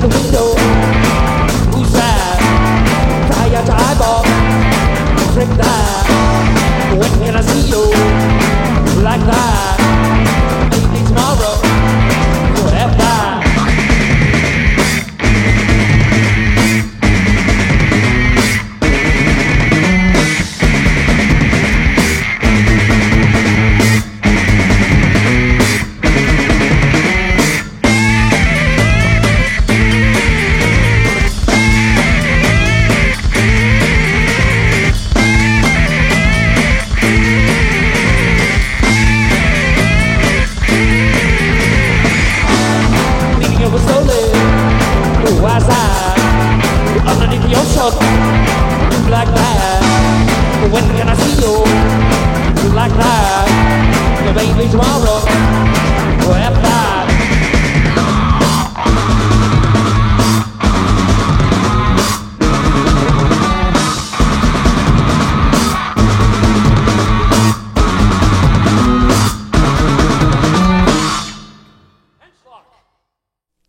the window. Who's that? Eyeball. Trick that. Side? Underneath. Like that. When can I see you? Like that. Baby tomorrow. Forever.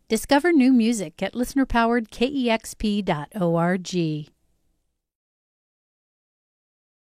Discover new music at listenerpoweredkexp.org.